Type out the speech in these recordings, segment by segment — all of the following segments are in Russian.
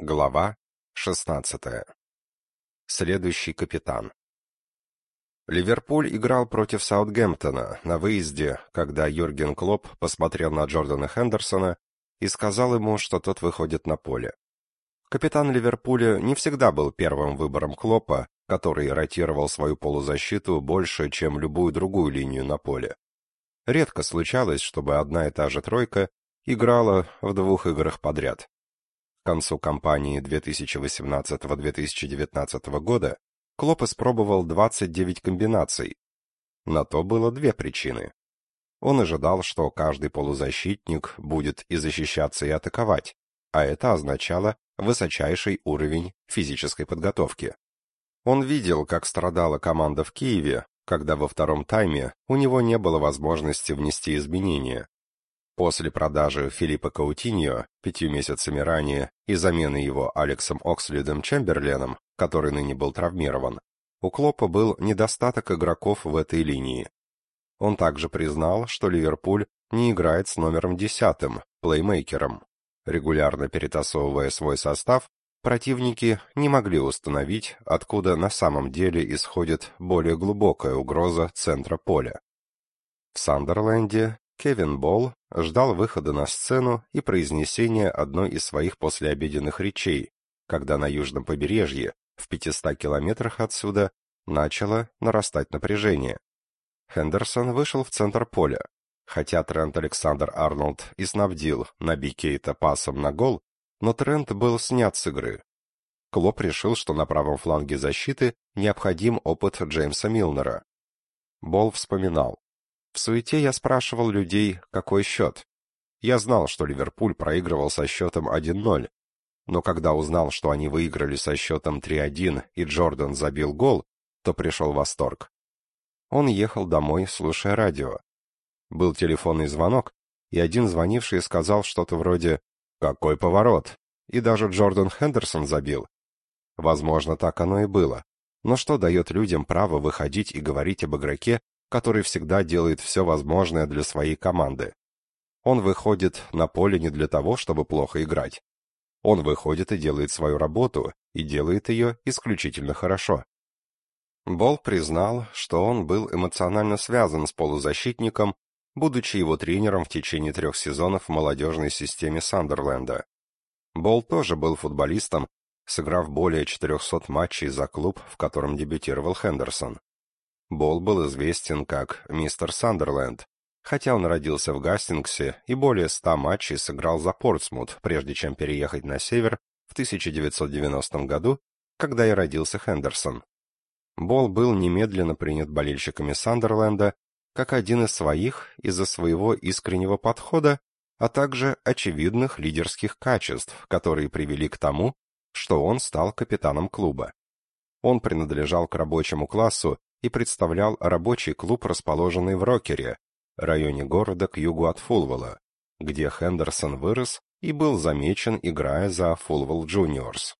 Глава 16. Следующий капитан. Ливерпуль играл против Саутгемптона на выезде, когда Юрген Клопп посмотрел на Джордана Хендерсона и сказал ему, что тот выходит на поле. Капитан Ливерпуля не всегда был первым выбором Клоппа, который ротировал свою полузащиту больше, чем любую другую линию на поле. Редко случалось, чтобы одна и та же тройка играла в двух играх подряд концу кампании 2018-2019 года Клоп испробовал 29 комбинаций. На то было две причины. Он ожидал, что каждый полузащитник будет и защищаться, и атаковать, а это означало высочайший уровень физической подготовки. Он видел, как страдала команда в Киеве, когда во втором тайме у него не было возможности внести изменения, После продажи Филиппа Каутиньо пятью месяцами ранее и замены его Алексом Окслидом Чемберленом, который ныне был травмирован, у Клопа был недостаток игроков в этой линии. Он также признал, что Ливерпуль не играет с номером десятым, плеймейкером. Регулярно перетасовывая свой состав, противники не могли установить, откуда на самом деле исходит более глубокая угроза центра поля. В Сандерленде Кевин Болл ждал выхода на сцену и произнесения одной из своих послеобеденных речей, когда на южном побережье, в 500 километрах отсюда, начало нарастать напряжение. Хендерсон вышел в центр поля. Хотя Трент Александр Арнольд и снабдил Наби Кейта пасом на гол, но Трент был снят с игры. Клоп решил, что на правом фланге защиты необходим опыт Джеймса Милнера. Болл вспоминал. В суете я спрашивал людей, какой счет. Я знал, что Ливерпуль проигрывал со счетом 1-0, но когда узнал, что они выиграли со счетом 3-1 и Джордан забил гол, то пришел восторг. Он ехал домой, слушая радио. Был телефонный звонок, и один звонивший сказал что-то вроде «Какой поворот!» И даже Джордан Хендерсон забил. Возможно, так оно и было. Но что дает людям право выходить и говорить об игроке, который всегда делает все возможное для своей команды. Он выходит на поле не для того, чтобы плохо играть. Он выходит и делает свою работу, и делает ее исключительно хорошо. Бол признал, что он был эмоционально связан с полузащитником, будучи его тренером в течение трех сезонов в молодежной системе Сандерленда. Бол тоже был футболистом, сыграв более 400 матчей за клуб, в котором дебютировал Хендерсон. Бол был известен как мистер Сандерленд, хотя он родился в Гастингсе и более ста матчей сыграл за Портсмут, прежде чем переехать на север в 1990 году, когда и родился Хендерсон. Бол был немедленно принят болельщиками Сандерленда как один из своих из-за своего искреннего подхода, а также очевидных лидерских качеств, которые привели к тому, что он стал капитаном клуба. Он принадлежал к рабочему классу и представлял рабочий клуб, расположенный в Рокере, районе города к югу от Фулвелла, где Хендерсон вырос и был замечен, играя за Фулвелл Джуниорс.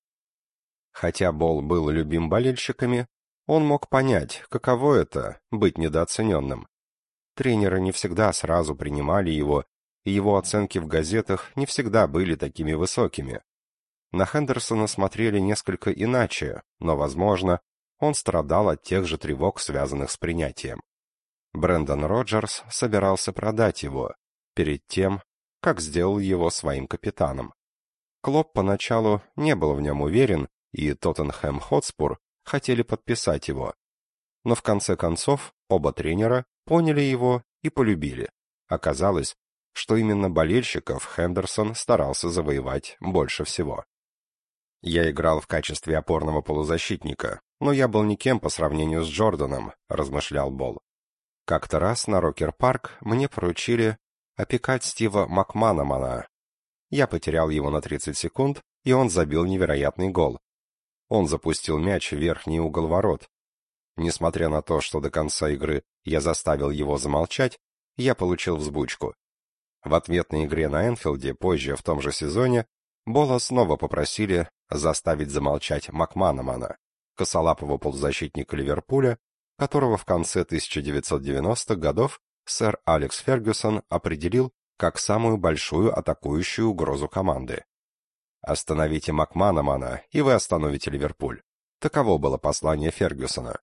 Хотя Бол был любим болельщиками, он мог понять, каково это — быть недооцененным. Тренеры не всегда сразу принимали его, и его оценки в газетах не всегда были такими высокими. На Хендерсона смотрели несколько иначе, но, возможно, он страдал от тех же тревог, связанных с принятием. Брэндон Роджерс собирался продать его перед тем, как сделал его своим капитаном. Клоп поначалу не был в нем уверен, и Тоттенхэм Хотспур хотели подписать его. Но в конце концов оба тренера поняли его и полюбили. Оказалось, что именно болельщиков Хендерсон старался завоевать больше всего. Я играл в качестве опорного полузащитника, но я был никем по сравнению с Джорданом, размышлял Бол. Как-то раз на Рокер-парк мне поручили опекать Стива Макманамана. Я потерял его на 30 секунд, и он забил невероятный гол. Он запустил мяч в верхний угол ворот. Несмотря на то, что до конца игры я заставил его замолчать, я получил взбучку. В ответной игре на Энфилде позже в том же сезоне Бола снова попросили заставить замолчать Макманамана, косолапого полузащитника Ливерпуля, которого в конце 1990-х годов сэр Алекс Фергюсон определил как самую большую атакующую угрозу команды. Остановите Макманамана, и вы остановите Ливерпуль. Таково было послание Фергюсона.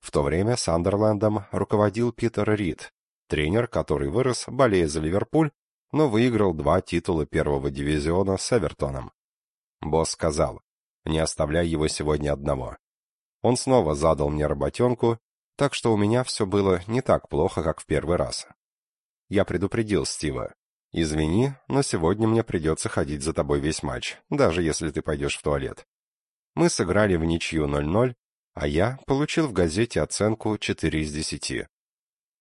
В то время Сандерлендом руководил Питер Рид, тренер, который вырос, болея за Ливерпуль, но выиграл два титула первого дивизиона с Эвертоном. Босс сказал, не оставляй его сегодня одного. Он снова задал мне работенку, так что у меня все было не так плохо, как в первый раз. Я предупредил Стива. «Извини, но сегодня мне придется ходить за тобой весь матч, даже если ты пойдешь в туалет». Мы сыграли в ничью 0-0, а я получил в газете оценку 4 из 10.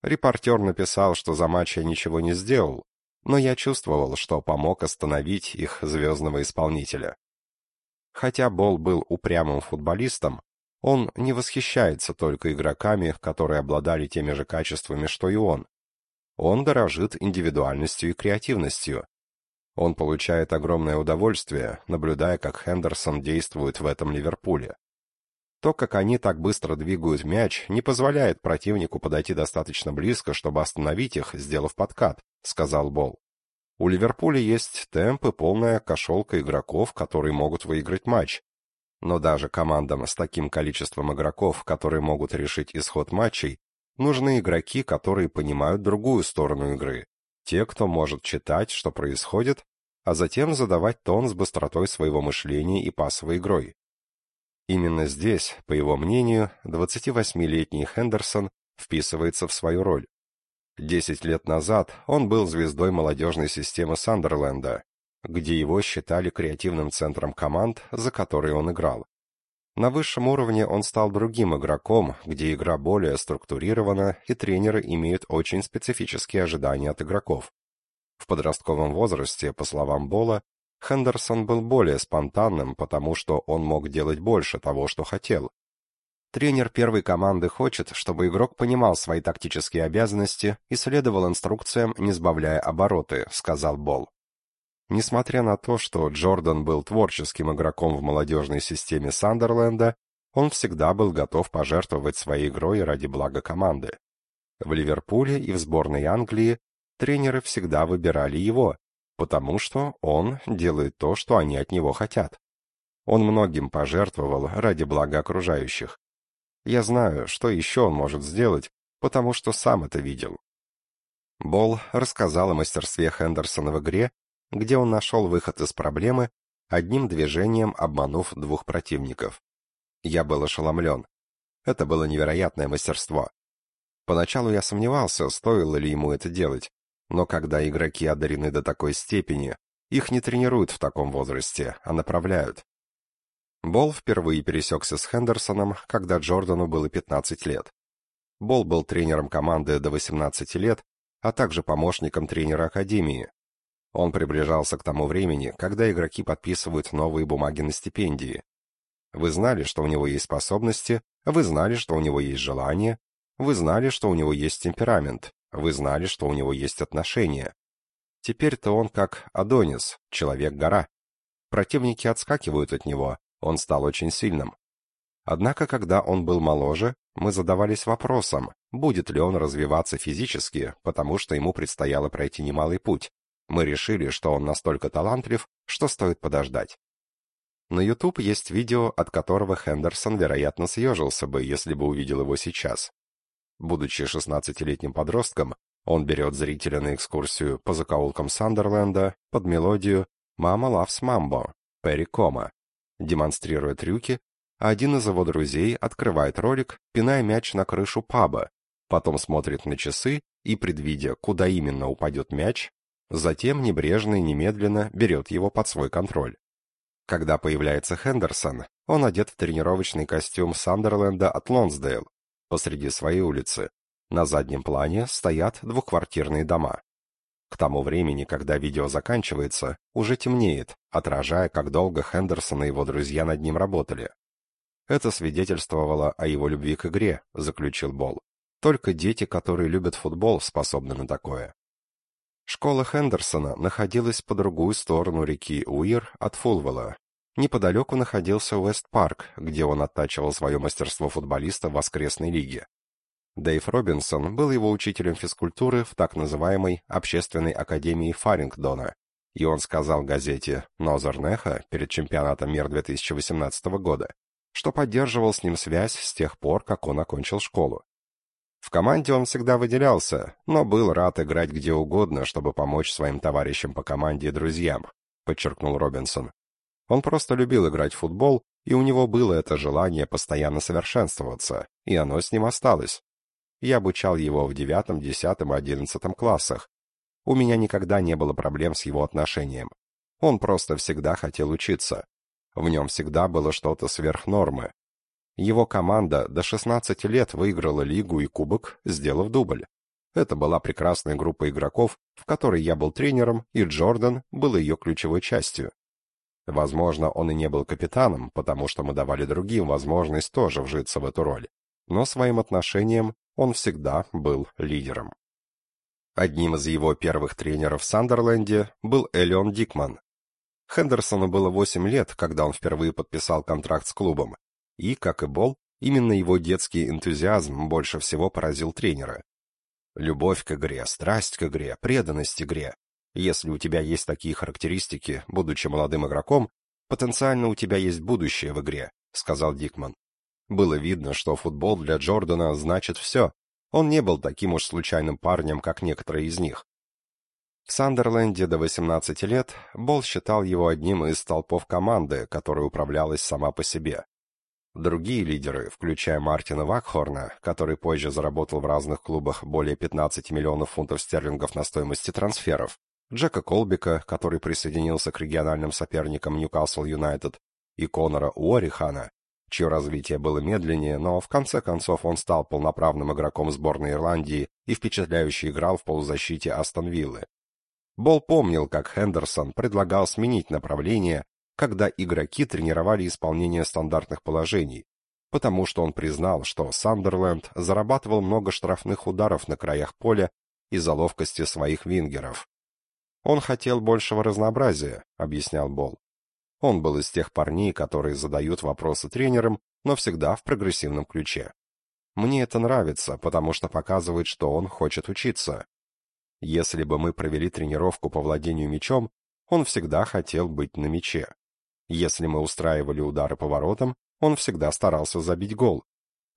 Репортер написал, что за матч я ничего не сделал, но я чувствовал, что помог остановить их звездного исполнителя. Хотя Бол был упрямым футболистом, он не восхищается только игроками, которые обладали теми же качествами, что и он. Он дорожит индивидуальностью и креативностью. Он получает огромное удовольствие, наблюдая, как Хендерсон действует в этом Ливерпуле. То, как они так быстро двигают мяч, не позволяет противнику подойти достаточно близко, чтобы остановить их, сделав подкат, сказал Бол. У Ливерпуля есть темп и полная кошелка игроков, которые могут выиграть матч. Но даже командам с таким количеством игроков, которые могут решить исход матчей, Нужны игроки, которые понимают другую сторону игры. Те, кто может читать, что происходит, а затем задавать тон с быстротой своего мышления и пасовой игрой. Именно здесь, по его мнению, 28-летний Хендерсон вписывается в свою роль. Десять лет назад он был звездой молодежной системы Сандерленда, где его считали креативным центром команд, за которые он играл. На высшем уровне он стал другим игроком, где игра более структурирована и тренеры имеют очень специфические ожидания от игроков. В подростковом возрасте, по словам Бола, Хендерсон был более спонтанным, потому что он мог делать больше того, что хотел. Тренер первой команды хочет, чтобы игрок понимал свои тактические обязанности и следовал инструкциям, не сбавляя обороты, сказал Бол. Несмотря на то, что Джордан был творческим игроком в молодежной системе Сандерленда, он всегда был готов пожертвовать своей игрой ради блага команды. В Ливерпуле и в сборной Англии тренеры всегда выбирали его, потому что он делает то, что они от него хотят. Он многим пожертвовал ради блага окружающих. Я знаю, что еще он может сделать, потому что сам это видел. Болл рассказал о мастерстве Хендерсона в игре где он нашел выход из проблемы, одним движением обманув двух противников. Я был ошеломлен. Это было невероятное мастерство. Поначалу я сомневался, стоило ли ему это делать, но когда игроки одарены до такой степени, их не тренируют в таком возрасте, а направляют. Бол впервые пересекся с Хендерсоном, когда Джордану было 15 лет. Бол был тренером команды до 18 лет, а также помощником тренера академии, он приближался к тому времени, когда игроки подписывают новые бумаги на стипендии. Вы знали, что у него есть способности, вы знали, что у него есть желание, вы знали, что у него есть темперамент, вы знали, что у него есть отношения. Теперь-то он как Адонис, человек-гора. Противники отскакивают от него, он стал очень сильным. Однако, когда он был моложе, мы задавались вопросом, будет ли он развиваться физически, потому что ему предстояло пройти немалый путь. Мы решили, что он настолько талантлив, что стоит подождать. На YouTube есть видео, от которого Хендерсон, вероятно, съежился бы, если бы увидел его сейчас. Будучи 16-летним подростком, он берет зрителя на экскурсию по закоулкам Сандерленда под мелодию «Мама loves Mambo» Перри Кома, демонстрируя трюки, а один из его друзей открывает ролик, пиная мяч на крышу паба, потом смотрит на часы и, предвидя, куда именно упадет мяч, Затем небрежно и немедленно берет его под свой контроль. Когда появляется Хендерсон, он одет в тренировочный костюм Сандерленда от Лонсдейл посреди своей улицы. На заднем плане стоят двухквартирные дома. К тому времени, когда видео заканчивается, уже темнеет, отражая, как долго Хендерсон и его друзья над ним работали. Это свидетельствовало о его любви к игре, заключил Бол. Только дети, которые любят футбол, способны на такое. Школа Хендерсона находилась по другую сторону реки Уир от Фулвелла. Неподалеку находился Уэст-парк, где он оттачивал свое мастерство футболиста в воскресной лиге. Дэйв Робинсон был его учителем физкультуры в так называемой Общественной академии Фарингдона, И он сказал газете «Нозернеха» перед чемпионатом мира 2018 года, что поддерживал с ним связь с тех пор, как он окончил школу. В команде он всегда выделялся, но был рад играть где угодно, чтобы помочь своим товарищам по команде и друзьям, подчеркнул Робинсон. Он просто любил играть в футбол, и у него было это желание постоянно совершенствоваться, и оно с ним осталось. Я обучал его в девятом, десятом и одиннадцатом классах. У меня никогда не было проблем с его отношением. Он просто всегда хотел учиться. В нем всегда было что-то сверх нормы. Его команда до 16 лет выиграла лигу и кубок, сделав дубль. Это была прекрасная группа игроков, в которой я был тренером, и Джордан был ее ключевой частью. Возможно, он и не был капитаном, потому что мы давали другим возможность тоже вжиться в эту роль. Но своим отношением он всегда был лидером. Одним из его первых тренеров в Сандерленде был Элион Дикман. Хендерсону было 8 лет, когда он впервые подписал контракт с клубом, и, как и Бол, именно его детский энтузиазм больше всего поразил тренера. Любовь к игре, страсть к игре, преданность игре если у тебя есть такие характеристики, будучи молодым игроком, потенциально у тебя есть будущее в игре, сказал Дикман. Было видно, что футбол для Джордана значит все. Он не был таким уж случайным парнем, как некоторые из них. В Сандерленде до 18 лет Болл считал его одним из столпов команды, которая управлялась сама по себе. Другие лидеры, включая Мартина Вакхорна, который позже заработал в разных клубах более 15 миллионов фунтов стерлингов на стоимости трансферов, Джека Колбика, который присоединился к региональным соперникам Ньюкасл Юнайтед, и Конора Уорихана, чье развитие было медленнее, но в конце концов он стал полноправным игроком сборной Ирландии и впечатляюще играл в полузащите Астон Виллы. Бол помнил, как Хендерсон предлагал сменить направление, когда игроки тренировали исполнение стандартных положений, потому что он признал, что Сандерленд зарабатывал много штрафных ударов на краях поля из-за ловкости своих вингеров. Он хотел большего разнообразия, объяснял Бол. Он был из тех парней, которые задают вопросы тренерам, но всегда в прогрессивном ключе. Мне это нравится, потому что показывает, что он хочет учиться. Если бы мы провели тренировку по владению мячом, он всегда хотел быть на мяче. Если мы устраивали удары по воротам, он всегда старался забить гол.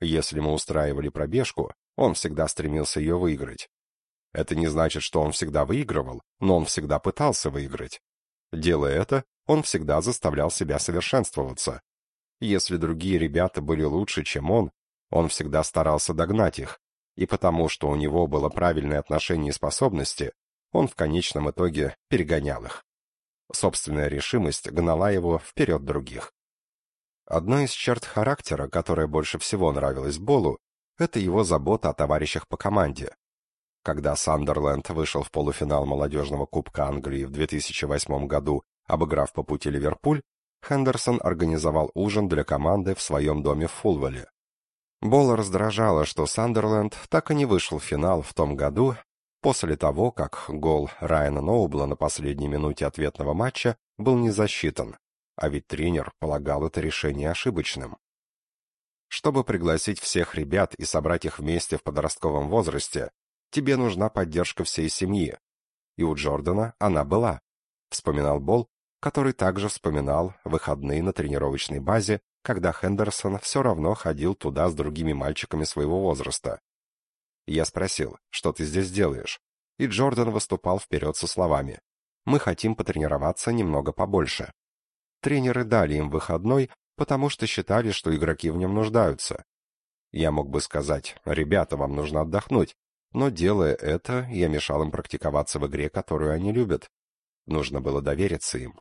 Если мы устраивали пробежку, он всегда стремился ее выиграть. Это не значит, что он всегда выигрывал, но он всегда пытался выиграть. Делая это, он всегда заставлял себя совершенствоваться. Если другие ребята были лучше, чем он, он всегда старался догнать их, и потому что у него было правильное отношение и способности, он в конечном итоге перегонял их. Собственная решимость гнала его вперед других. Одной из черт характера, которая больше всего нравилась Болу, это его забота о товарищах по команде. Когда Сандерленд вышел в полуфинал молодежного Кубка Англии в 2008 году, обыграв по пути Ливерпуль, Хендерсон организовал ужин для команды в своем доме в Фулвале. Болла раздражало, что Сандерленд так и не вышел в финал в том году, после того, как гол Райана Ноубла на последней минуте ответного матча был не засчитан, а ведь тренер полагал это решение ошибочным. Чтобы пригласить всех ребят и собрать их вместе в подростковом возрасте, тебе нужна поддержка всей семьи. И у Джордана она была, вспоминал Бол, который также вспоминал выходные на тренировочной базе, когда Хендерсон все равно ходил туда с другими мальчиками своего возраста. Я спросил, что ты здесь делаешь? И Джордан выступал вперед со словами. Мы хотим потренироваться немного побольше. Тренеры дали им выходной, потому что считали, что игроки в нем нуждаются. Я мог бы сказать, ребята, вам нужно отдохнуть, но, делая это, я мешал им практиковаться в игре, которую они любят. Нужно было довериться им.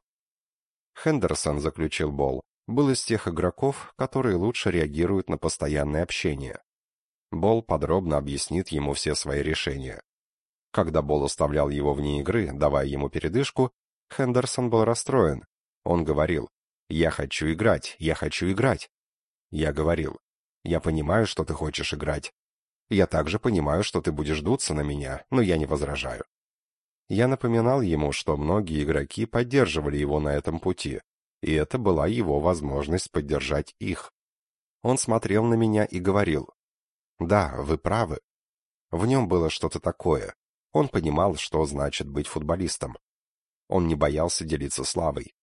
Хендерсон, заключил Бол, был из тех игроков, которые лучше реагируют на постоянное общение. Бол подробно объяснит ему все свои решения. Когда Бол оставлял его вне игры, давая ему передышку, Хендерсон был расстроен. Он говорил, «Я хочу играть, я хочу играть». Я говорил, «Я понимаю, что ты хочешь играть, я также понимаю, что ты будешь дуться на меня, но я не возражаю. Я напоминал ему, что многие игроки поддерживали его на этом пути, и это была его возможность поддержать их. Он смотрел на меня и говорил, «Да, вы правы». В нем было что-то такое. Он понимал, что значит быть футболистом. он не боялся делиться славой.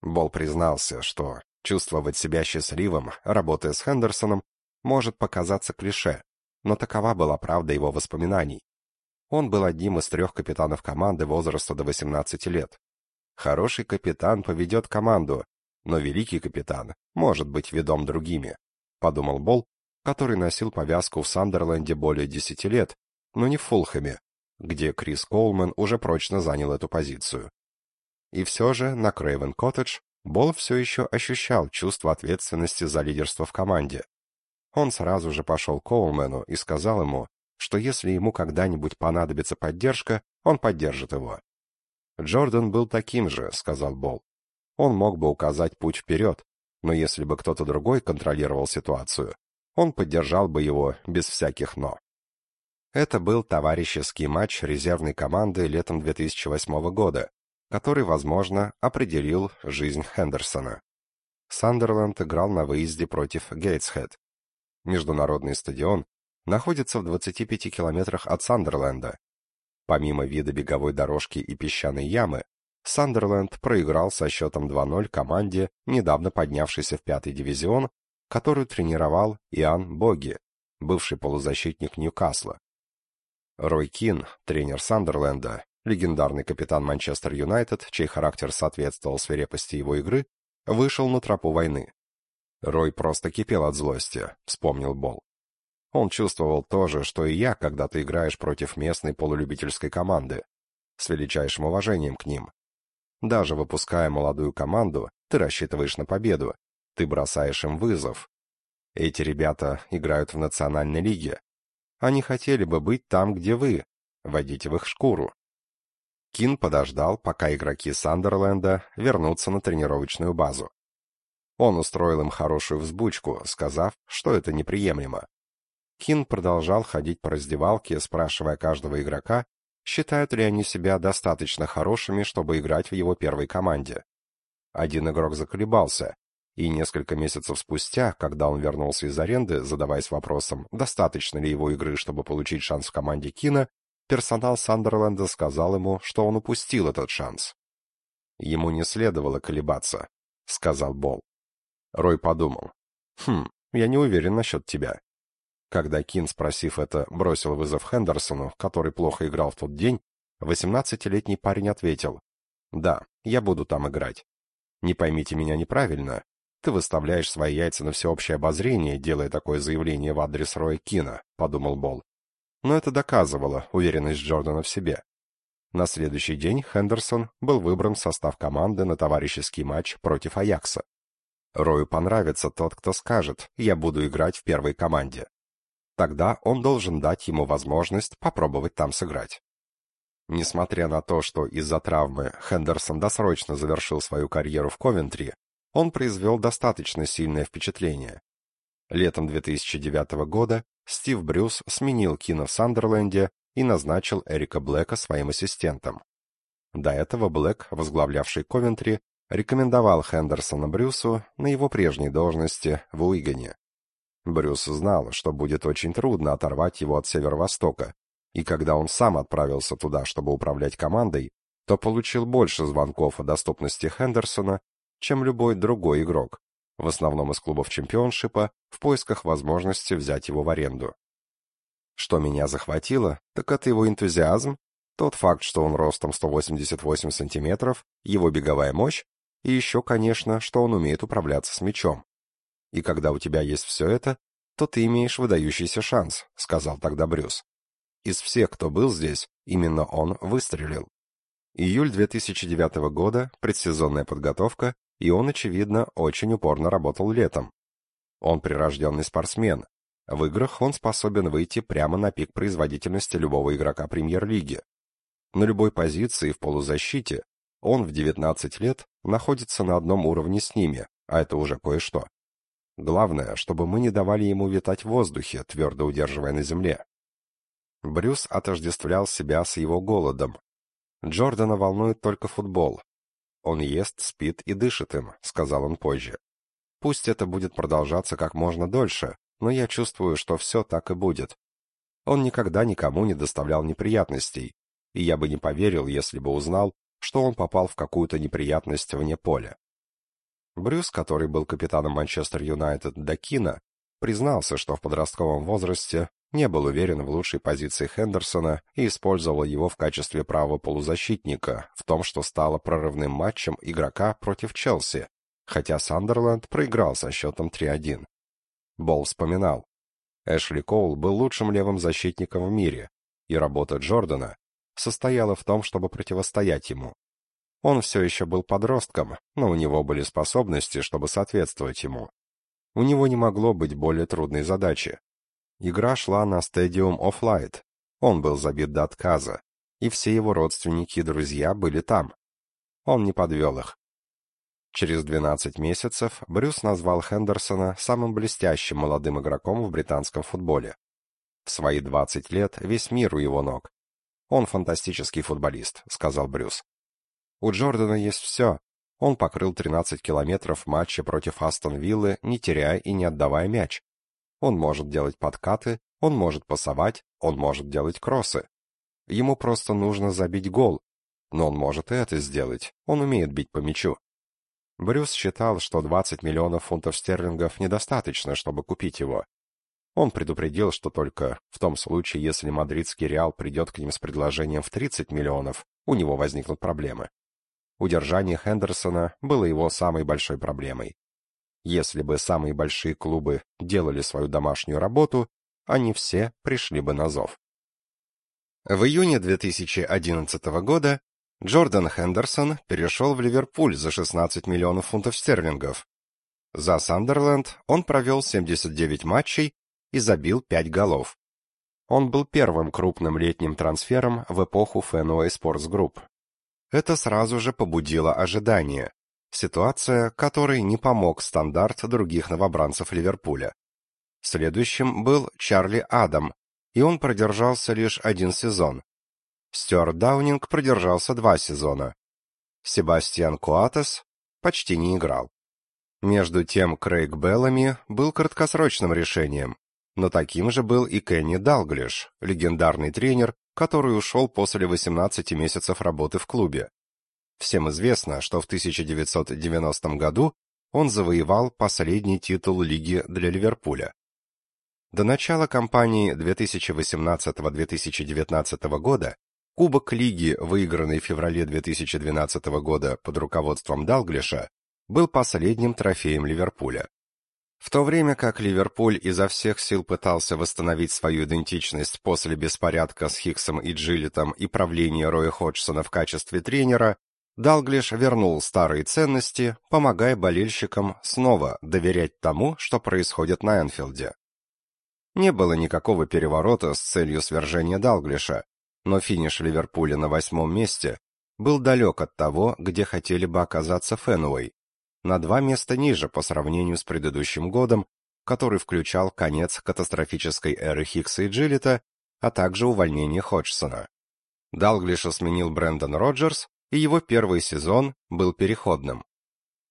Бол признался, что чувствовать себя счастливым, работая с Хендерсоном, может показаться клише, но такова была правда его воспоминаний. Он был одним из трех капитанов команды возраста до 18 лет. Хороший капитан поведет команду, но великий капитан может быть ведом другими, подумал Бол, который носил повязку в Сандерленде более 10 лет, но не в Фулхэме, где Крис Коулман уже прочно занял эту позицию. И все же на Крейвен Коттедж Бол все еще ощущал чувство ответственности за лидерство в команде. Он сразу же пошел к Коулмену и сказал ему, что если ему когда-нибудь понадобится поддержка, он поддержит его. Джордан был таким же, сказал Бол. Он мог бы указать путь вперед, но если бы кто-то другой контролировал ситуацию, он поддержал бы его без всяких «но». Это был товарищеский матч резервной команды летом 2008 года, который, возможно, определил жизнь Хендерсона. Сандерленд играл на выезде против Гейтсхед. Международный стадион находится в 25 километрах от Сандерленда. Помимо вида беговой дорожки и песчаной ямы, Сандерленд проиграл со счетом 2-0 команде, недавно поднявшейся в пятый дивизион, которую тренировал Иоанн Боги, бывший полузащитник Ньюкасла. Рой Кин, тренер Сандерленда, легендарный капитан Манчестер Юнайтед, чей характер соответствовал свирепости его игры, вышел на тропу войны. Рой просто кипел от злости, вспомнил Бол. Он чувствовал то же, что и я, когда ты играешь против местной полулюбительской команды, с величайшим уважением к ним. Даже выпуская молодую команду, ты рассчитываешь на победу, ты бросаешь им вызов. Эти ребята играют в национальной лиге. Они хотели бы быть там, где вы, войдите в их шкуру. Кин подождал, пока игроки Сандерленда вернутся на тренировочную базу. Он устроил им хорошую взбучку, сказав, что это неприемлемо. Кин продолжал ходить по раздевалке, спрашивая каждого игрока, считают ли они себя достаточно хорошими, чтобы играть в его первой команде. Один игрок заколебался, и несколько месяцев спустя, когда он вернулся из аренды, задаваясь вопросом, достаточно ли его игры, чтобы получить шанс в команде Кина, персонал Сандерленда сказал ему, что он упустил этот шанс. Ему не следовало колебаться, сказал Бол. Рой подумал. Хм, я не уверен насчет тебя. Когда Кин, спросив это, бросил вызов Хендерсону, который плохо играл в тот день, восемнадцатилетний парень ответил: "Да, я буду там играть. Не поймите меня неправильно. Ты выставляешь свои яйца на всеобщее обозрение, делая такое заявление в адрес Роя Кина", подумал Бол. Но это доказывало уверенность Джордана в себе. На следующий день Хендерсон был выбран в состав команды на товарищеский матч против Аякса. Рою понравится тот, кто скажет «я буду играть в первой команде». Тогда он должен дать ему возможность попробовать там сыграть. Несмотря на то, что из-за травмы Хендерсон досрочно завершил свою карьеру в Ковентри, он произвел достаточно сильное впечатление. Летом 2009 года Стив Брюс сменил Кина в Сандерленде и назначил Эрика Блэка своим ассистентом. До этого Блэк, возглавлявший Ковентри, рекомендовал Хендерсона Брюсу на его прежней должности в Уигане. Брюс знал, что будет очень трудно оторвать его от Северо-Востока, и когда он сам отправился туда, чтобы управлять командой, то получил больше звонков о доступности Хендерсона, чем любой другой игрок, в основном из клубов чемпионшипа, в поисках возможности взять его в аренду. Что меня захватило, так это его энтузиазм, тот факт, что он ростом 188 сантиметров, его беговая мощь и еще, конечно, что он умеет управляться с мячом. И когда у тебя есть все это, то ты имеешь выдающийся шанс, сказал тогда Брюс. Из всех, кто был здесь, именно он выстрелил. Июль 2009 года, предсезонная подготовка, и он, очевидно, очень упорно работал летом. Он прирожденный спортсмен. В играх он способен выйти прямо на пик производительности любого игрока премьер-лиги. На любой позиции в полузащите он в 19 лет находится на одном уровне с ними, а это уже кое-что. Главное, чтобы мы не давали ему витать в воздухе, твердо удерживая на земле. Брюс отождествлял себя с его голодом. Джордана волнует только футбол. Он ест, спит и дышит им, сказал он позже. Пусть это будет продолжаться как можно дольше, но я чувствую, что все так и будет. Он никогда никому не доставлял неприятностей, и я бы не поверил, если бы узнал, что он попал в какую-то неприятность вне поля. Брюс, который был капитаном Манчестер Юнайтед до Кина, признался, что в подростковом возрасте не был уверен в лучшей позиции Хендерсона и использовал его в качестве правого полузащитника в том, что стало прорывным матчем игрока против Челси, хотя Сандерленд проиграл со счетом 3-1. Болл вспоминал, Эшли Коул был лучшим левым защитником в мире, и работа Джордана состояла в том, чтобы противостоять ему. Он все еще был подростком, но у него были способности, чтобы соответствовать ему. У него не могло быть более трудной задачи. Игра шла на Stadium of Light. Он был забит до отказа, и все его родственники и друзья были там. Он не подвел их. Через 12 месяцев Брюс назвал Хендерсона самым блестящим молодым игроком в британском футболе. В свои 20 лет весь мир у его ног. Он фантастический футболист, сказал Брюс. У Джордана есть все. Он покрыл 13 километров матча против Астон Виллы, не теряя и не отдавая мяч. Он может делать подкаты, он может пасовать, он может делать кроссы. Ему просто нужно забить гол, но он может и это сделать. Он умеет бить по мячу. Брюс считал, что 20 миллионов фунтов стерлингов недостаточно, чтобы купить его. Он предупредил, что только в том случае, если мадридский Реал придет к ним с предложением в 30 миллионов, у него возникнут проблемы. Удержание Хендерсона было его самой большой проблемой. Если бы самые большие клубы делали свою домашнюю работу, они все пришли бы на зов. В июне 2011 года Джордан Хендерсон перешел в Ливерпуль за 16 миллионов фунтов стерлингов. За Сандерленд он провел 79 матчей и забил 5 голов. Он был первым крупным летним трансфером в эпоху Fenway Sports Group. Это сразу же побудило ожидания. Ситуация, которой не помог стандарт других новобранцев Ливерпуля. Следующим был Чарли Адам, и он продержался лишь один сезон. Стюарт Даунинг продержался два сезона. Себастьян Куатес почти не играл. Между тем Крейг Беллами был краткосрочным решением, но таким же был и Кенни Далглиш, легендарный тренер, который ушел после 18 месяцев работы в клубе. Всем известно, что в 1990 году он завоевал последний титул лиги для Ливерпуля. До начала кампании 2018-2019 года Кубок лиги, выигранный в феврале 2012 года под руководством Далглиша, был последним трофеем Ливерпуля. В то время как Ливерпуль изо всех сил пытался восстановить свою идентичность после беспорядка с Хиксом и Джилетом и правления Роя Ходжсона в качестве тренера, Далглиш вернул старые ценности, помогая болельщикам снова доверять тому, что происходит на Энфилде. Не было никакого переворота с целью свержения Далглиша, но финиш Ливерпуля на восьмом месте был далек от того, где хотели бы оказаться Фенуэй, на два места ниже по сравнению с предыдущим годом, который включал конец катастрофической эры Хиггса и Джилета, а также увольнение Ходжсона. Далглиша сменил Брэндон Роджерс, и его первый сезон был переходным.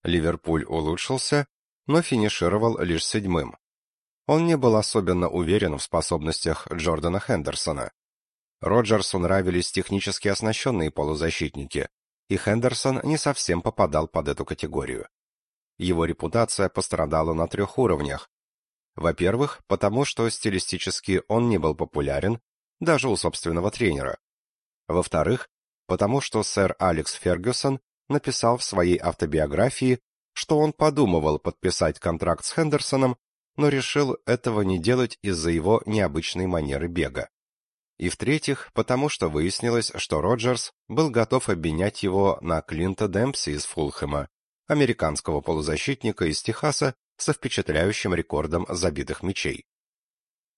Ливерпуль улучшился, но финишировал лишь седьмым. Он не был особенно уверен в способностях Джордана Хендерсона. Роджерсу нравились технически оснащенные полузащитники, и Хендерсон не совсем попадал под эту категорию. Его репутация пострадала на трех уровнях. Во-первых, потому что стилистически он не был популярен даже у собственного тренера. Во-вторых, потому что сэр Алекс Фергюсон написал в своей автобиографии, что он подумывал подписать контракт с Хендерсоном, но решил этого не делать из-за его необычной манеры бега. И в-третьих, потому что выяснилось, что Роджерс был готов обменять его на Клинта Демпси из Фулхэма, американского полузащитника из Техаса со впечатляющим рекордом забитых мячей.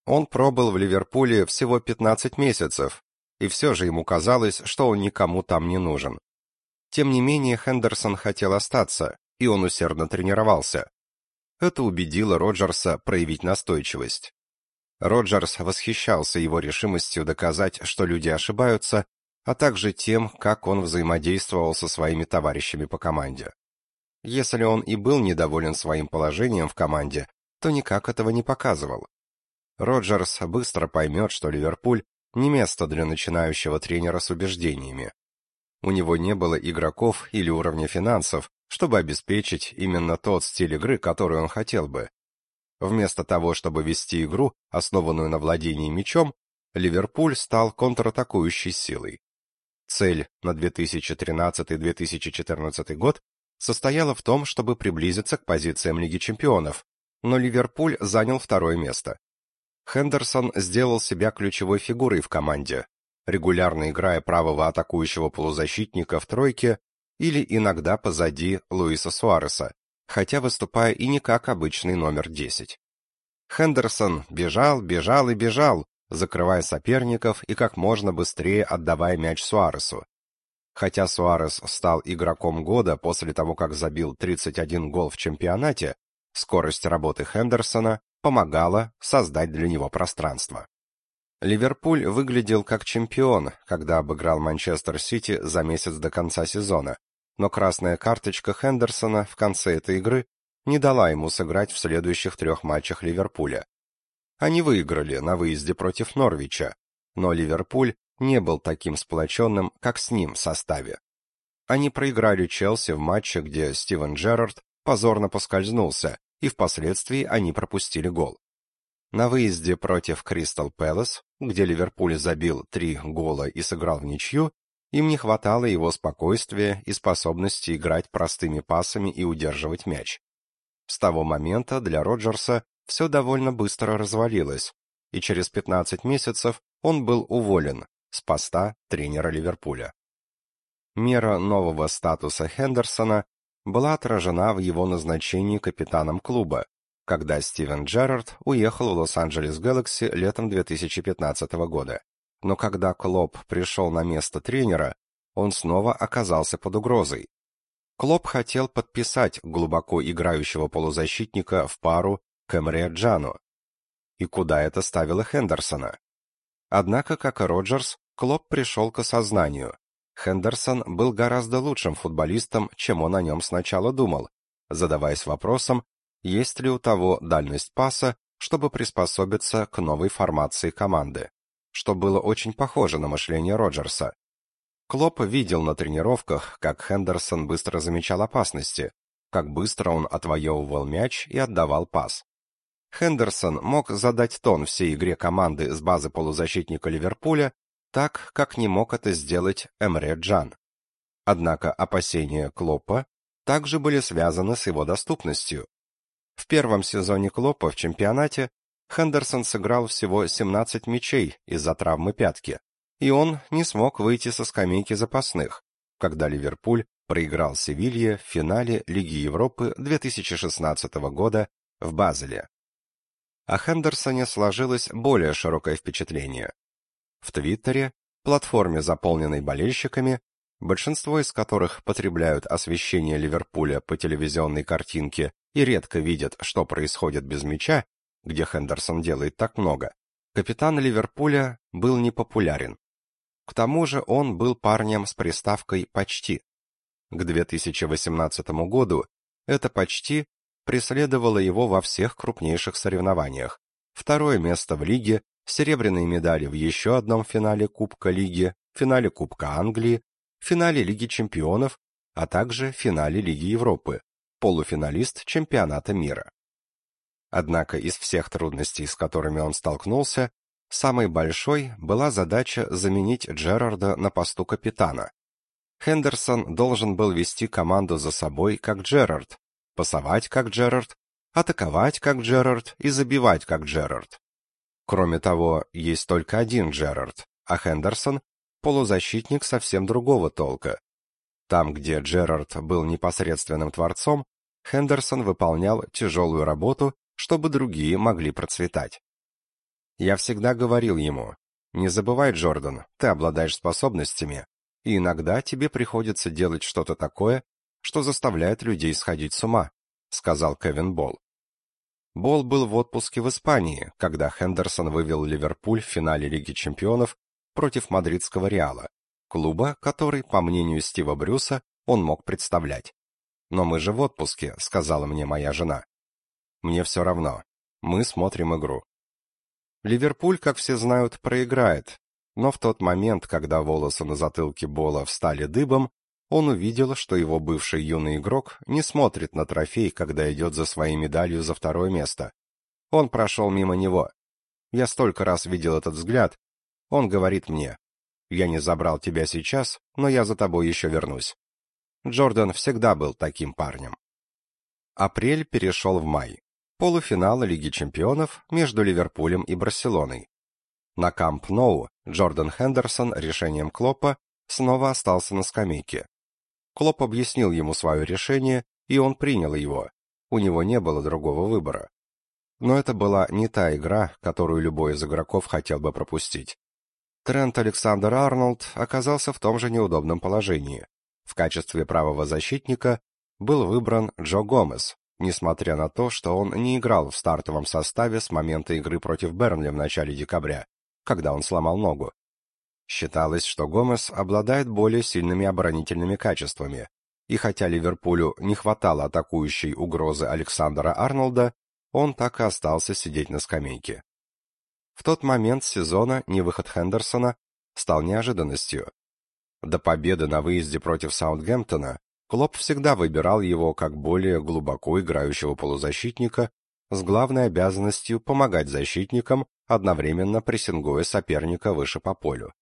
Он пробыл в Ливерпуле всего 15 месяцев, и все же ему казалось, что он никому там не нужен. Тем не менее, Хендерсон хотел остаться, и он усердно тренировался. Это убедило Роджерса проявить настойчивость. Роджерс восхищался его решимостью доказать, что люди ошибаются, а также тем, как он взаимодействовал со своими товарищами по команде. Если он и был недоволен своим положением в команде, то никак этого не показывал. Роджерс быстро поймет, что Ливерпуль не место для начинающего тренера с убеждениями. У него не было игроков или уровня финансов, чтобы обеспечить именно тот стиль игры, который он хотел бы. Вместо того, чтобы вести игру, основанную на владении мячом, Ливерпуль стал контратакующей силой. Цель на 2013-2014 год состояла в том, чтобы приблизиться к позициям Лиги чемпионов, но Ливерпуль занял второе место. Хендерсон сделал себя ключевой фигурой в команде, регулярно играя правого атакующего полузащитника в тройке или иногда позади Луиса Суареса, хотя выступая и не как обычный номер 10. Хендерсон бежал, бежал и бежал, закрывая соперников и как можно быстрее отдавая мяч Суаресу. Хотя Суарес стал игроком года после того, как забил 31 гол в чемпионате, скорость работы Хендерсона помогала создать для него пространство. Ливерпуль выглядел как чемпион, когда обыграл Манчестер Сити за месяц до конца сезона, но красная карточка Хендерсона в конце этой игры не дала ему сыграть в следующих трех матчах Ливерпуля. Они выиграли на выезде против Норвича, но Ливерпуль не был таким сплоченным, как с ним в составе. Они проиграли Челси в матче, где Стивен Джерард позорно поскользнулся, и впоследствии они пропустили гол. На выезде против Кристал Пэлас, где Ливерпуль забил три гола и сыграл в ничью, им не хватало его спокойствия и способности играть простыми пасами и удерживать мяч. С того момента для Роджерса все довольно быстро развалилось, и через 15 месяцев он был уволен с поста тренера Ливерпуля. Мера нового статуса Хендерсона была отражена в его назначении капитаном клуба, когда Стивен Джерард уехал в Лос-Анджелес Galaxy летом 2015 года. Но когда Клоп пришел на место тренера, он снова оказался под угрозой. Клоп хотел подписать глубоко играющего полузащитника в пару Кэмре Джану. И куда это ставило Хендерсона? Однако, как и Роджерс, Клоп пришел к осознанию. Хендерсон был гораздо лучшим футболистом, чем он о нем сначала думал, задаваясь вопросом, есть ли у того дальность паса, чтобы приспособиться к новой формации команды, что было очень похоже на мышление Роджерса. Клоп видел на тренировках, как Хендерсон быстро замечал опасности, как быстро он отвоевывал мяч и отдавал пас. Хендерсон мог задать тон всей игре команды с базы полузащитника Ливерпуля, так, как не мог это сделать Эмре Джан. Однако опасения Клоппа также были связаны с его доступностью. В первом сезоне Клоппа в чемпионате Хендерсон сыграл всего 17 мячей из-за травмы пятки, и он не смог выйти со скамейки запасных, когда Ливерпуль проиграл Севилье в финале Лиги Европы 2016 года в Базеле о Хендерсоне сложилось более широкое впечатление. В Твиттере, платформе, заполненной болельщиками, большинство из которых потребляют освещение Ливерпуля по телевизионной картинке и редко видят, что происходит без мяча, где Хендерсон делает так много, капитан Ливерпуля был непопулярен. К тому же он был парнем с приставкой «почти». К 2018 году это «почти» преследовала его во всех крупнейших соревнованиях. Второе место в лиге, серебряные медали в еще одном финале Кубка Лиги, финале Кубка Англии, финале Лиги чемпионов, а также финале Лиги Европы, полуфиналист чемпионата мира. Однако из всех трудностей, с которыми он столкнулся, самой большой была задача заменить Джерарда на посту капитана. Хендерсон должен был вести команду за собой, как Джерард, пасовать как Джерард, атаковать как Джерард и забивать как Джерард. Кроме того, есть только один Джерард, а Хендерсон — полузащитник совсем другого толка. Там, где Джерард был непосредственным творцом, Хендерсон выполнял тяжелую работу, чтобы другие могли процветать. Я всегда говорил ему, не забывай, Джордан, ты обладаешь способностями, и иногда тебе приходится делать что-то такое, что заставляет людей сходить с ума, сказал Кевин Болл. Болл был в отпуске в Испании, когда Хендерсон вывел Ливерпуль в финале Лиги чемпионов против мадридского Реала, клуба, который, по мнению Стива Брюса, он мог представлять. «Но мы же в отпуске», — сказала мне моя жена. «Мне все равно. Мы смотрим игру». Ливерпуль, как все знают, проиграет, но в тот момент, когда волосы на затылке Бола встали дыбом, он увидел, что его бывший юный игрок не смотрит на трофей, когда идет за своей медалью за второе место. Он прошел мимо него. Я столько раз видел этот взгляд. Он говорит мне, «Я не забрал тебя сейчас, но я за тобой еще вернусь». Джордан всегда был таким парнем. Апрель перешел в май. Полуфинал Лиги чемпионов между Ливерпулем и Барселоной. На Камп Ноу Джордан Хендерсон решением Клопа снова остался на скамейке. Клоп объяснил ему свое решение, и он принял его. У него не было другого выбора. Но это была не та игра, которую любой из игроков хотел бы пропустить. Трент Александр Арнольд оказался в том же неудобном положении. В качестве правого защитника был выбран Джо Гомес, несмотря на то, что он не играл в стартовом составе с момента игры против Бернли в начале декабря когда он сломал ногу. Считалось, что Гомес обладает более сильными оборонительными качествами, и хотя Ливерпулю не хватало атакующей угрозы Александра Арнольда, он так и остался сидеть на скамейке. В тот момент сезона невыход Хендерсона стал неожиданностью. До победы на выезде против Саутгемптона Клоп всегда выбирал его как более глубоко играющего полузащитника с главной обязанностью помогать защитникам одновременно прессингуя соперника выше по полю.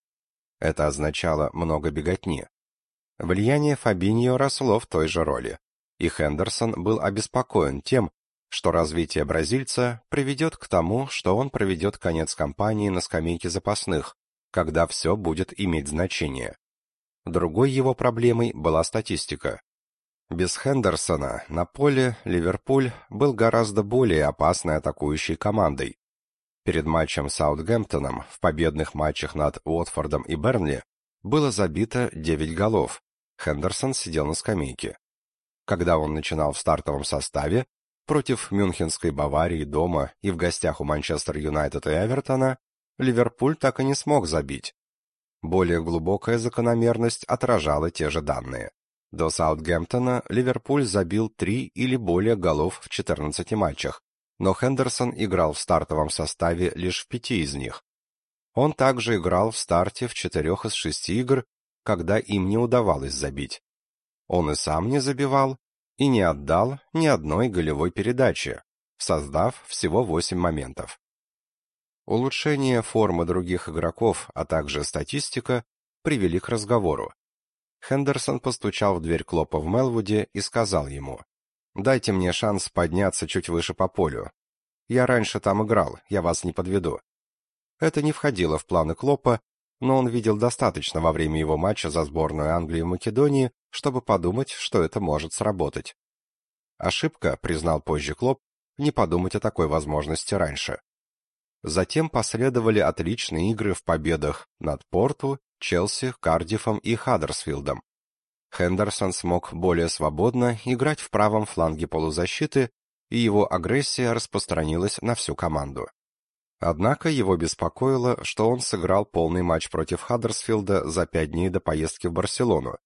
Это означало много беготни. Влияние Фабиньо росло в той же роли, и Хендерсон был обеспокоен тем, что развитие бразильца приведет к тому, что он проведет конец кампании на скамейке запасных, когда все будет иметь значение. Другой его проблемой была статистика. Без Хендерсона на поле Ливерпуль был гораздо более опасной атакующей командой, Перед матчем с Саутгемптоном в победных матчах над Уотфордом и Бернли было забито 9 голов. Хендерсон сидел на скамейке. Когда он начинал в стартовом составе против Мюнхенской Баварии дома и в гостях у Манчестер Юнайтед и Эвертона, Ливерпуль так и не смог забить. Более глубокая закономерность отражала те же данные. До Саутгемптона Ливерпуль забил 3 или более голов в 14 матчах, но Хендерсон играл в стартовом составе лишь в пяти из них. Он также играл в старте в четырех из шести игр, когда им не удавалось забить. Он и сам не забивал, и не отдал ни одной голевой передачи, создав всего восемь моментов. Улучшение формы других игроков, а также статистика привели к разговору. Хендерсон постучал в дверь Клопа в Мелвуде и сказал ему, Дайте мне шанс подняться чуть выше по полю. Я раньше там играл, я вас не подведу. Это не входило в планы Клопа, но он видел достаточно во время его матча за сборную Англии в Македонии, чтобы подумать, что это может сработать. Ошибка, признал позже Клоп, не подумать о такой возможности раньше. Затем последовали отличные игры в победах над Порту, Челси, Кардифом и Хаддерсфилдом. Хендерсон смог более свободно играть в правом фланге полузащиты, и его агрессия распространилась на всю команду. Однако его беспокоило, что он сыграл полный матч против Хаддерсфилда за пять дней до поездки в Барселону.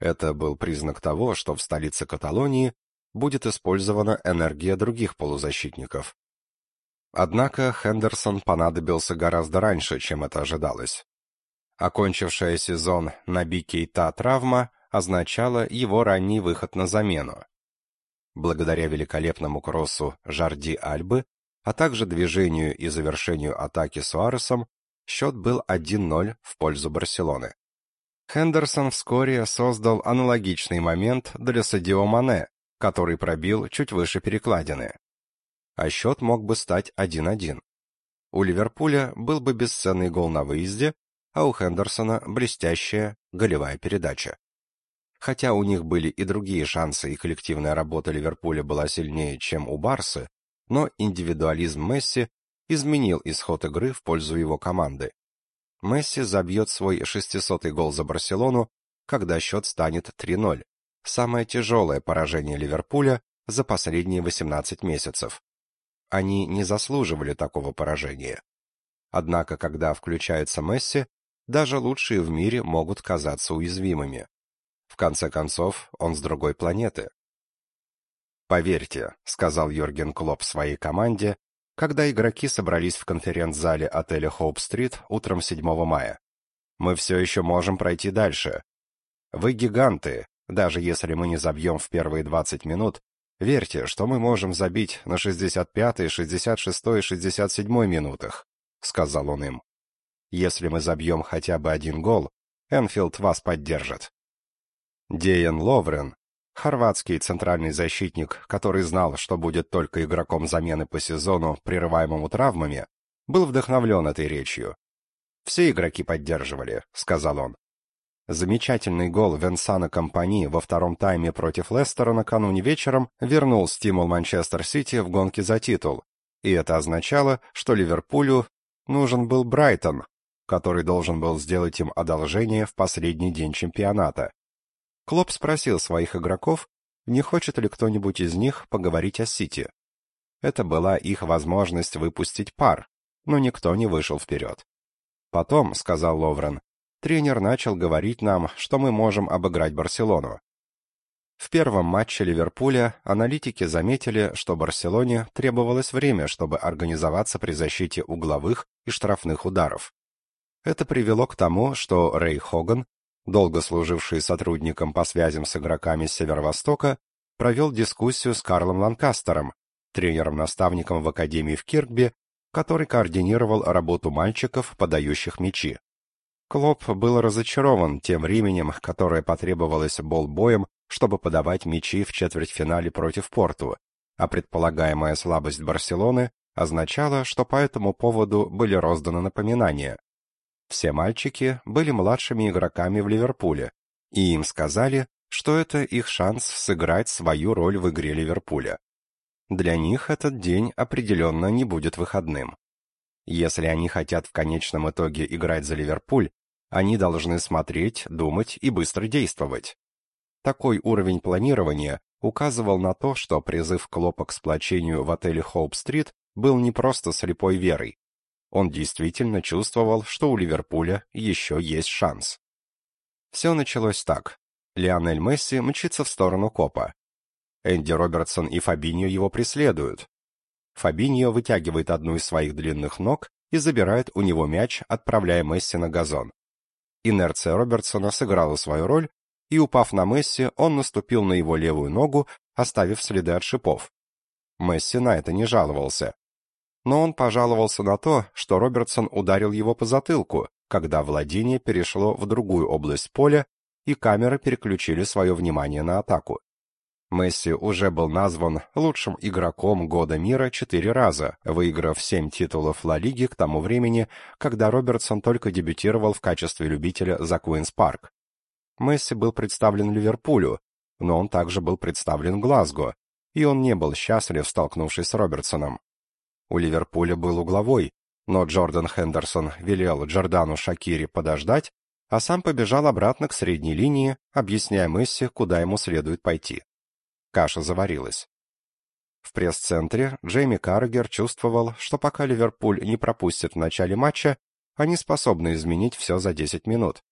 Это был признак того, что в столице Каталонии будет использована энергия других полузащитников. Однако Хендерсон понадобился гораздо раньше, чем это ожидалось. Окончившая сезон на Бикейта травма означало его ранний выход на замену. Благодаря великолепному кроссу Жарди Альбы, а также движению и завершению атаки Суаресом, счет был 1-0 в пользу Барселоны. Хендерсон вскоре создал аналогичный момент для Садио Мане, который пробил чуть выше перекладины. А счет мог бы стать 1-1. У Ливерпуля был бы бесценный гол на выезде, а у Хендерсона блестящая голевая передача. Хотя у них были и другие шансы, и коллективная работа Ливерпуля была сильнее, чем у Барсы, но индивидуализм Месси изменил исход игры в пользу его команды. Месси забьет свой 600-й гол за Барселону, когда счет станет 3-0. Самое тяжелое поражение Ливерпуля за последние 18 месяцев. Они не заслуживали такого поражения. Однако, когда включается Месси, даже лучшие в мире могут казаться уязвимыми. В конце концов, он с другой планеты. «Поверьте», — сказал Йорген Клоп своей команде, когда игроки собрались в конференц-зале отеля Хоуп-стрит утром 7 мая. «Мы все еще можем пройти дальше. Вы гиганты, даже если мы не забьем в первые 20 минут, верьте, что мы можем забить на 65-й, 66-й и 67-й минутах», — сказал он им. «Если мы забьем хотя бы один гол, Энфилд вас поддержит». Деян Ловрен, хорватский центральный защитник, который знал, что будет только игроком замены по сезону, прерываемому травмами, был вдохновлен этой речью. «Все игроки поддерживали», — сказал он. Замечательный гол Венсана Компани во втором тайме против Лестера накануне вечером вернул стимул Манчестер Сити в гонке за титул, и это означало, что Ливерпулю нужен был Брайтон, который должен был сделать им одолжение в последний день чемпионата. Клоп спросил своих игроков, не хочет ли кто-нибудь из них поговорить о Сити. Это была их возможность выпустить пар, но никто не вышел вперед. Потом, сказал Ловрен, тренер начал говорить нам, что мы можем обыграть Барселону. В первом матче Ливерпуля аналитики заметили, что Барселоне требовалось время, чтобы организоваться при защите угловых и штрафных ударов. Это привело к тому, что Рэй Хоган, долго служивший сотрудником по связям с игроками Северо-Востока, провел дискуссию с Карлом Ланкастером, тренером-наставником в Академии в Киркби, который координировал работу мальчиков, подающих мячи. Клоп был разочарован тем временем, которое потребовалось болбоем, чтобы подавать мячи в четвертьфинале против Порту, а предполагаемая слабость Барселоны означала, что по этому поводу были розданы напоминания. Все мальчики были младшими игроками в Ливерпуле, и им сказали, что это их шанс сыграть свою роль в игре Ливерпуля. Для них этот день определенно не будет выходным. Если они хотят в конечном итоге играть за Ливерпуль, они должны смотреть, думать и быстро действовать. Такой уровень планирования указывал на то, что призыв Клопа к сплочению в отеле Хоуп-стрит был не просто слепой верой. Он действительно чувствовал, что у Ливерпуля еще есть шанс. Все началось так. Лионель Месси мчится в сторону Копа. Энди Робертсон и Фабиньо его преследуют. Фабиньо вытягивает одну из своих длинных ног и забирает у него мяч, отправляя Месси на газон. Инерция Робертсона сыграла свою роль, и, упав на Месси, он наступил на его левую ногу, оставив следы от шипов. Месси на это не жаловался. Но он пожаловался на то, что Робертсон ударил его по затылку, когда владение перешло в другую область поля, и камеры переключили свое внимание на атаку. Месси уже был назван лучшим игроком года мира четыре раза, выиграв семь титулов Ла Лиги к тому времени, когда Робертсон только дебютировал в качестве любителя за Куинс Парк. Месси был представлен Ливерпулю, но он также был представлен Глазго, и он не был счастлив, столкнувшись с Робертсоном. У Ливерпуля был угловой, но Джордан Хендерсон велел Джордану Шакири подождать, а сам побежал обратно к средней линии, объясняя Месси, куда ему следует пойти. Каша заварилась. В пресс-центре Джейми Каргер чувствовал, что пока Ливерпуль не пропустит в начале матча, они способны изменить все за 10 минут.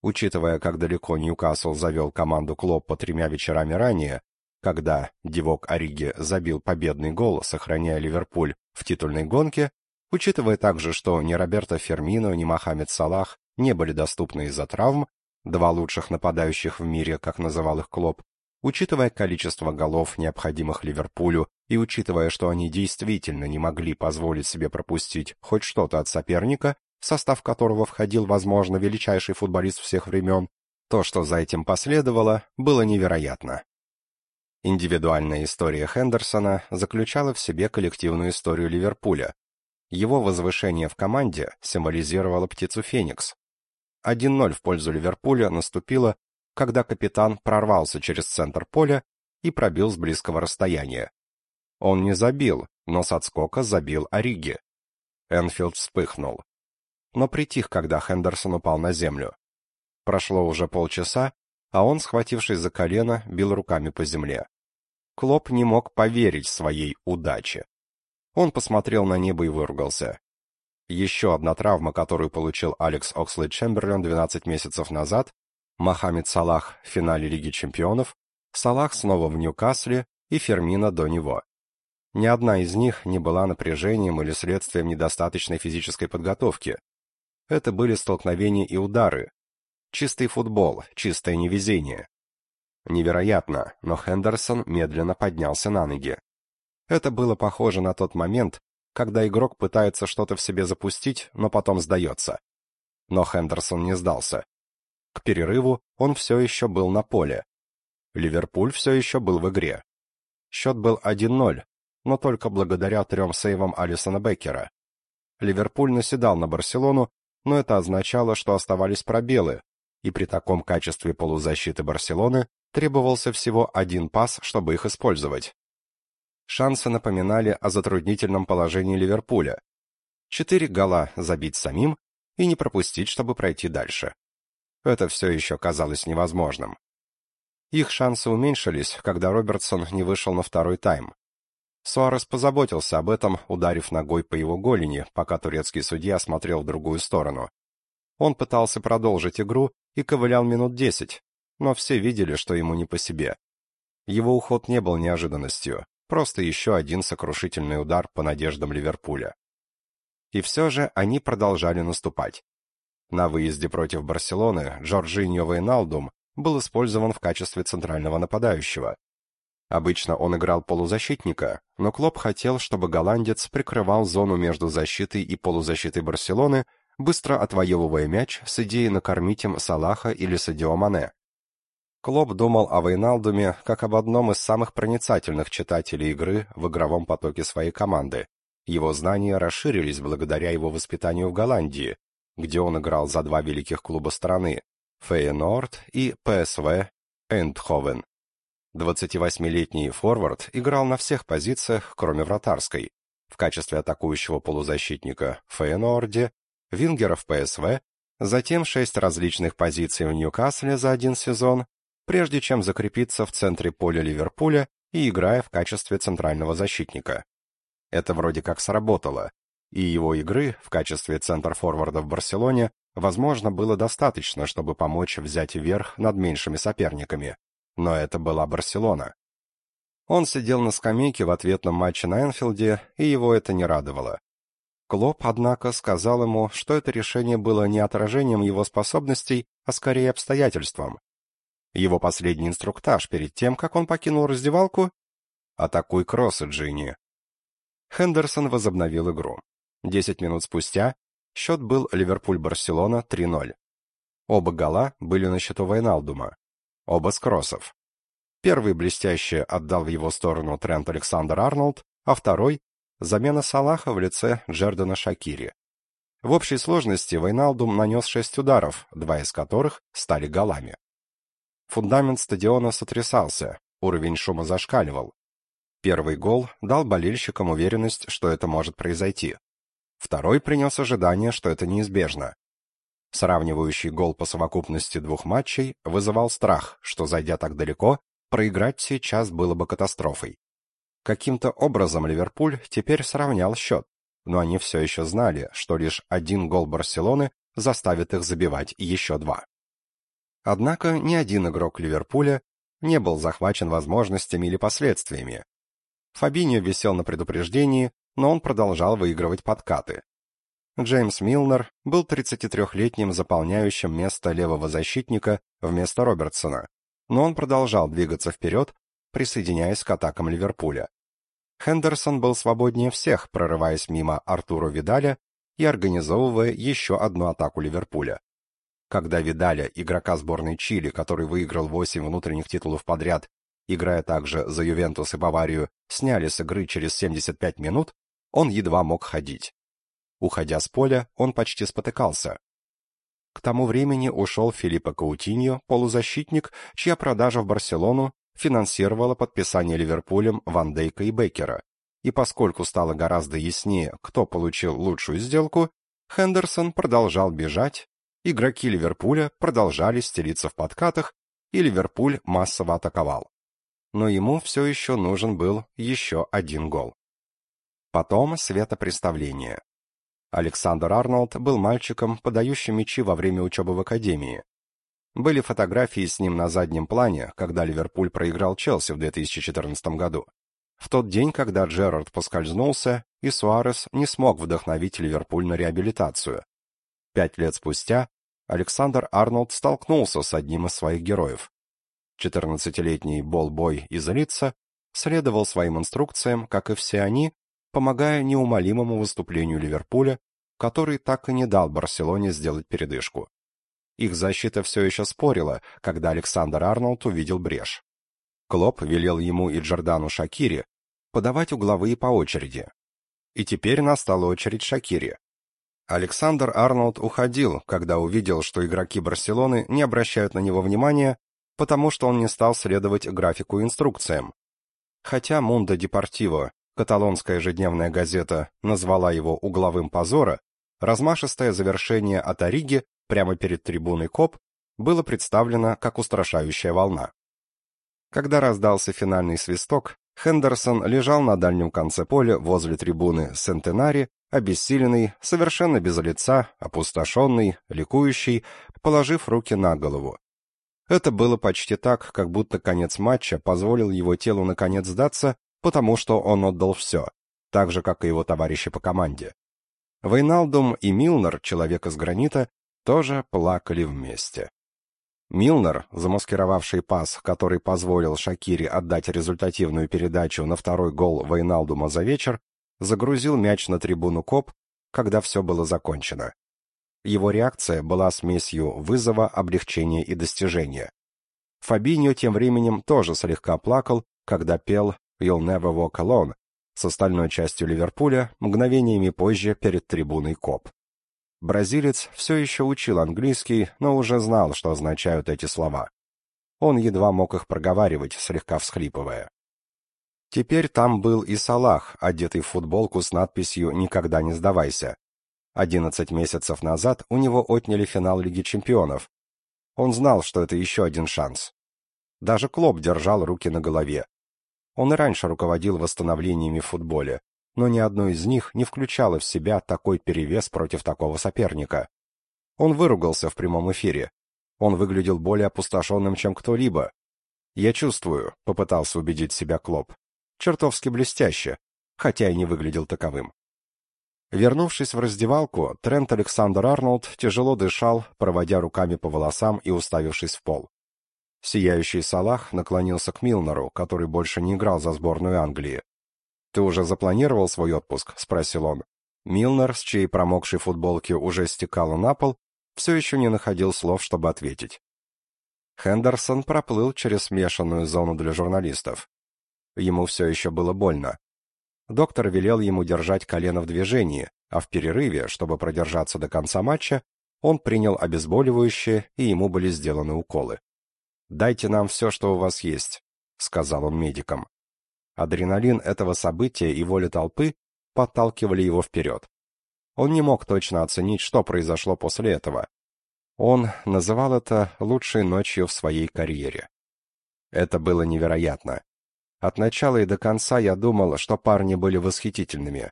Учитывая, как далеко Ньюкасл завел команду Клоппа тремя вечерами ранее, когда Дивок Ориги забил победный гол, сохраняя Ливерпуль в титульной гонке, учитывая также, что ни Роберто Фермино, ни Мохаммед Салах не были доступны из-за травм, два лучших нападающих в мире, как называл их Клоп, Учитывая количество голов, необходимых Ливерпулю, и учитывая, что они действительно не могли позволить себе пропустить хоть что-то от соперника, состав которого входил, возможно, величайший футболист всех времен, то, что за этим последовало, было невероятно. Индивидуальная история Хендерсона заключала в себе коллективную историю Ливерпуля. Его возвышение в команде символизировало птицу Феникс. 1-0 в пользу Ливерпуля наступило когда капитан прорвался через центр поля и пробил с близкого расстояния. Он не забил, но с отскока забил Ориги. Энфилд вспыхнул. Но притих, когда Хендерсон упал на землю. Прошло уже полчаса, а он, схватившись за колено, бил руками по земле. Клоп не мог поверить своей удаче. Он посмотрел на небо и выругался. Еще одна травма, которую получил Алекс Окслейд Чемберлен 12 месяцев назад, Мохаммед Салах в финале Лиги чемпионов, Салах снова в Ньюкасле и Фермина до него. Ни одна из них не была напряжением или следствием недостаточной физической подготовки. Это были столкновения и удары. Чистый футбол, чистое невезение. Невероятно, но Хендерсон медленно поднялся на ноги. Это было похоже на тот момент, когда игрок пытается что-то в себе запустить, но потом сдается. Но Хендерсон не сдался. К перерыву он все еще был на поле. Ливерпуль все еще был в игре. Счет был 1-0, но только благодаря трем сейвам Алисона Беккера. Ливерпуль наседал на Барселону, но это означало, что оставались пробелы, и при таком качестве полузащиты Барселоны требовался всего один пас, чтобы их использовать. Шансы напоминали о затруднительном положении Ливерпуля. Четыре гола забить самим и не пропустить, чтобы пройти дальше. Это все еще казалось невозможным. Их шансы уменьшились, когда Робертсон не вышел на второй тайм. Суарес позаботился об этом, ударив ногой по его голени, пока турецкий судья смотрел в другую сторону. Он пытался продолжить игру и ковылял минут десять, но все видели, что ему не по себе. Его уход не был неожиданностью, просто еще один сокрушительный удар по надеждам Ливерпуля. И все же они продолжали наступать. На выезде против Барселоны Джорджиньо Вейналдум был использован в качестве центрального нападающего. Обычно он играл полузащитника, но Клоп хотел, чтобы голландец прикрывал зону между защитой и полузащитой Барселоны, быстро отвоевывая мяч с идеей накормить им Салаха или Садио Мане. Клоп думал о Вейналдуме как об одном из самых проницательных читателей игры в игровом потоке своей команды. Его знания расширились благодаря его воспитанию в Голландии, где он играл за два великих клуба страны Фейенорд и ПСВ Эндховен. 28-летний форвард играл на всех позициях, кроме вратарской. В качестве атакующего полузащитника в Фейенорде, вингера в ПСВ, затем шесть различных позиций в Ньюкасле за один сезон, прежде чем закрепиться в центре поля Ливерпуля и играя в качестве центрального защитника. Это вроде как сработало, и его игры в качестве центр-форварда в Барселоне, возможно, было достаточно, чтобы помочь взять верх над меньшими соперниками. Но это была Барселона. Он сидел на скамейке в ответном матче на Энфилде, и его это не радовало. Клоп, однако, сказал ему, что это решение было не отражением его способностей, а скорее обстоятельством. Его последний инструктаж перед тем, как он покинул раздевалку «Атакуй кроссы, Джинни». Хендерсон возобновил игру. Десять минут спустя счет был Ливерпуль-Барселона 3-0. Оба гола были на счету Вайналдума. Оба с кроссов. Первый блестяще отдал в его сторону Трент Александр-Арнольд, а второй — замена Салаха в лице Джердана Шакири. В общей сложности Вайналдум нанес шесть ударов, два из которых стали голами. Фундамент стадиона сотрясался, уровень шума зашкаливал. Первый гол дал болельщикам уверенность, что это может произойти. Второй принес ожидание, что это неизбежно. Сравнивающий гол по совокупности двух матчей вызывал страх, что, зайдя так далеко, проиграть сейчас было бы катастрофой. Каким-то образом Ливерпуль теперь сравнял счет, но они все еще знали, что лишь один гол Барселоны заставит их забивать еще два. Однако ни один игрок Ливерпуля не был захвачен возможностями или последствиями. Фабиньо висел на предупреждении, но он продолжал выигрывать подкаты. Джеймс Милнер был 33-летним заполняющим место левого защитника вместо Робертсона, но он продолжал двигаться вперед, присоединяясь к атакам Ливерпуля. Хендерсон был свободнее всех, прорываясь мимо Артура Видаля и организовывая еще одну атаку Ливерпуля. Когда Видаля, игрока сборной Чили, который выиграл 8 внутренних титулов подряд, играя также за Ювентус и Баварию, сняли с игры через 75 минут, он едва мог ходить. Уходя с поля, он почти спотыкался. К тому времени ушел Филиппо Каутиньо, полузащитник, чья продажа в Барселону финансировала подписание Ливерпулем Ван Дейка и Беккера. И поскольку стало гораздо яснее, кто получил лучшую сделку, Хендерсон продолжал бежать, игроки Ливерпуля продолжали стелиться в подкатах, и Ливерпуль массово атаковал. Но ему все еще нужен был еще один гол. Потом светопреставление. Александр Арнольд был мальчиком, подающим мячи во время учебы в академии. Были фотографии с ним на заднем плане, когда Ливерпуль проиграл Челси в 2014 году. в тот день, когда Джерард поскользнулся, и Суарес не смог вдохновить Ливерпуль на реабилитацию. Пять лет спустя Александр Арнольд столкнулся с одним из своих героев. 14-летний болбой из Лица следовал своим инструкциям, как и все они, помогая неумолимому выступлению Ливерпуля, который так и не дал Барселоне сделать передышку. Их защита все еще спорила, когда Александр Арнольд увидел брешь. Клоп велел ему и Джордану Шакири подавать угловые по очереди. И теперь настала очередь Шакири. Александр Арнольд уходил, когда увидел, что игроки Барселоны не обращают на него внимания, потому что он не стал следовать графику инструкциям. Хотя Мунда Депортиво, каталонская ежедневная газета, назвала его угловым позора, размашистое завершение от Ориги прямо перед трибуной КОП было представлено как устрашающая волна. Когда раздался финальный свисток, Хендерсон лежал на дальнем конце поля возле трибуны Сентенари, обессиленный, совершенно без лица, опустошенный, ликующий, положив руки на голову. Это было почти так, как будто конец матча позволил его телу наконец сдаться, потому что он отдал все, так же, как и его товарищи по команде. Вейналдум и Милнер, человек из гранита, тоже плакали вместе. Милнер, замаскировавший пас, который позволил Шакире отдать результативную передачу на второй гол Вейналдума за вечер, загрузил мяч на трибуну Коп, когда все было закончено. Его реакция была смесью вызова, облегчения и достижения. Фабиньо тем временем тоже слегка плакал, когда пел «You'll never walk alone» с остальной частью Ливерпуля мгновениями позже перед трибуной Коп. Бразилец все еще учил английский, но уже знал, что означают эти слова. Он едва мог их проговаривать, слегка всхлипывая. Теперь там был и Салах, одетый в футболку с надписью «Никогда не сдавайся», 11 месяцев назад у него отняли финал Лиги чемпионов. Он знал, что это еще один шанс. Даже Клоп держал руки на голове. Он и раньше руководил восстановлениями в футболе, но ни одно из них не включало в себя такой перевес против такого соперника. Он выругался в прямом эфире. Он выглядел более опустошенным, чем кто-либо. «Я чувствую», — попытался убедить себя Клоп. «Чертовски блестяще», хотя и не выглядел таковым. Вернувшись в раздевалку, Трент Александр Арнольд тяжело дышал, проводя руками по волосам и уставившись в пол. Сияющий Салах наклонился к Милнеру, который больше не играл за сборную Англии. «Ты уже запланировал свой отпуск?» — спросил он. Милнер, с чьей промокшей футболки уже стекало на пол, все еще не находил слов, чтобы ответить. Хендерсон проплыл через смешанную зону для журналистов. Ему все еще было больно. Доктор велел ему держать колено в движении, а в перерыве, чтобы продержаться до конца матча, он принял обезболивающее, и ему были сделаны уколы. «Дайте нам все, что у вас есть», — сказал он медикам. Адреналин этого события и воля толпы подталкивали его вперед. Он не мог точно оценить, что произошло после этого. Он называл это лучшей ночью в своей карьере. Это было невероятно. От начала и до конца я думал, что парни были восхитительными.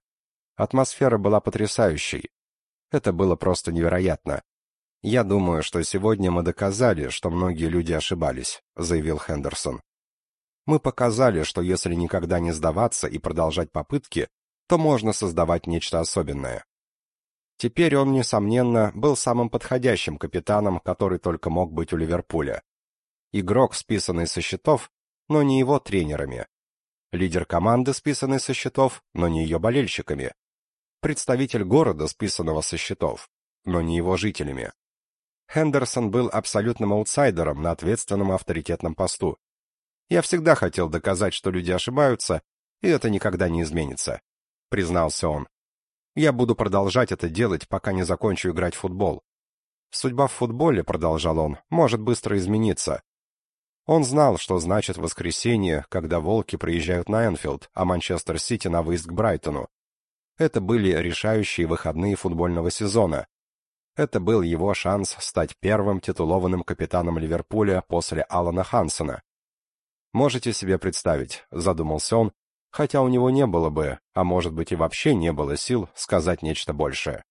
Атмосфера была потрясающей. Это было просто невероятно. Я думаю, что сегодня мы доказали, что многие люди ошибались, заявил Хендерсон. Мы показали, что если никогда не сдаваться и продолжать попытки, то можно создавать нечто особенное. Теперь он, несомненно, был самым подходящим капитаном, который только мог быть у Ливерпуля. Игрок, списанный со счетов, но не его тренерами. Лидер команды, списанный со счетов, но не ее болельщиками. Представитель города, списанного со счетов, но не его жителями. Хендерсон был абсолютным аутсайдером на ответственном авторитетном посту. Я всегда хотел доказать, что люди ошибаются, и это никогда не изменится, признался он. Я буду продолжать это делать, пока не закончу играть в футбол. Судьба в футболе, продолжал он, может быстро измениться, он знал, что значит воскресенье, когда «Волки» приезжают на Энфилд, а Манчестер-Сити на выезд к Брайтону. Это были решающие выходные футбольного сезона. Это был его шанс стать первым титулованным капитаном Ливерпуля после Алана Хансена. «Можете себе представить», — задумался он, хотя у него не было бы, а может быть и вообще не было сил сказать нечто большее.